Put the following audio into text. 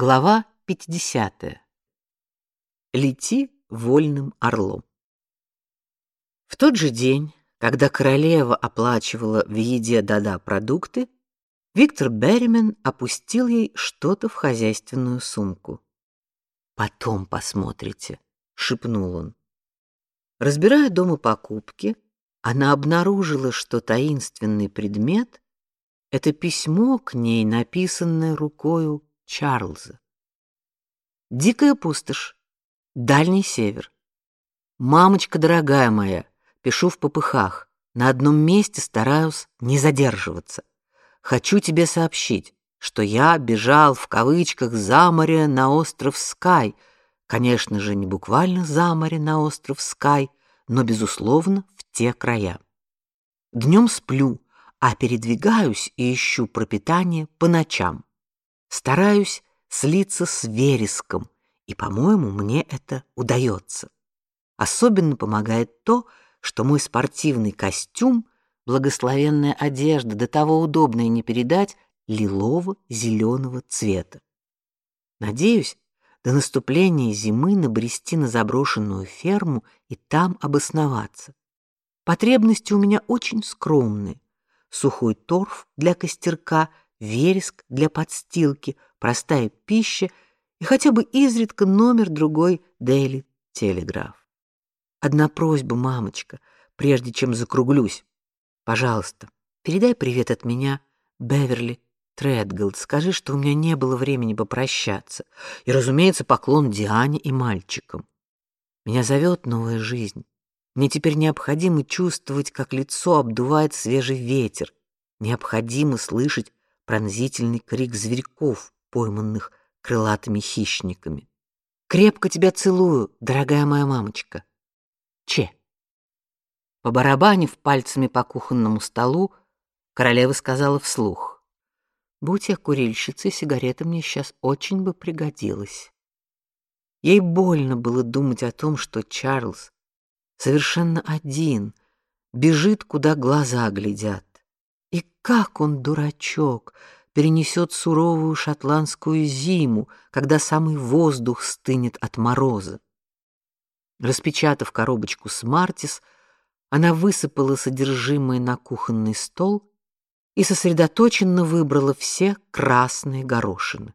Глава 50. Лети вольным орлом. В тот же день, когда королева оплачивала в еде Дада продукты, Виктор Берримен опустил ей что-то в хозяйственную сумку. Потом посмотрите, шипнул он. Разбирая дома покупки, она обнаружила, что таинственный предмет это письмо к ней, написанное рукою Чарльза. Дикая пустошь. Дальний север. Мамочка дорогая моя, пишу в попыхах. На одном месте стараюсь не задерживаться. Хочу тебе сообщить, что я бежал в кавычках за море на остров Скай. Конечно же, не буквально за море на остров Скай, но безусловно в те края. Днем сплю, а передвигаюсь и ищу пропитание по ночам. Стараюсь слиться с вереском, и, по-моему, мне это удается. Особенно помогает то, что мой спортивный костюм, благословенная одежда, до того удобная не передать, лилово-зеленого цвета. Надеюсь, до наступления зимы набрести на заброшенную ферму и там обосноваться. Потребности у меня очень скромные. Сухой торф для костерка, вереск для подстилки, простая пища и хотя бы изредка номер другой Daily Telegraph. Одна просьба, мамочка, прежде чем закруглюсь. Пожалуйста, передай привет от меня Беверли Тредголд. Скажи, что у меня не было времени попрощаться. И, разумеется, поклон Диане и мальчикам. Меня зовет новая жизнь. Мне теперь необходимо чувствовать, как лицо обдувает свежий ветер. Необходимо слышать пронзительный крик зверьков, пойманных крылатыми хищниками. Крепко тебя целую, дорогая моя мамочка. Че. Побарабанив пальцами по кухонному столу, королева сказала вслух: "Будь я курильщицей, сигарета мне сейчас очень бы пригодилась". Ей больно было думать о том, что Чарльз совершенно один, бежит куда глаза глядят. И как он дурачок перенесет суровую шотландскую зиму, когда самый воздух стынет от мороза. Распечатав коробочку с Мартис, она высыпала содержимое на кухонный стол и сосредоточенно выбрала все красные горошины.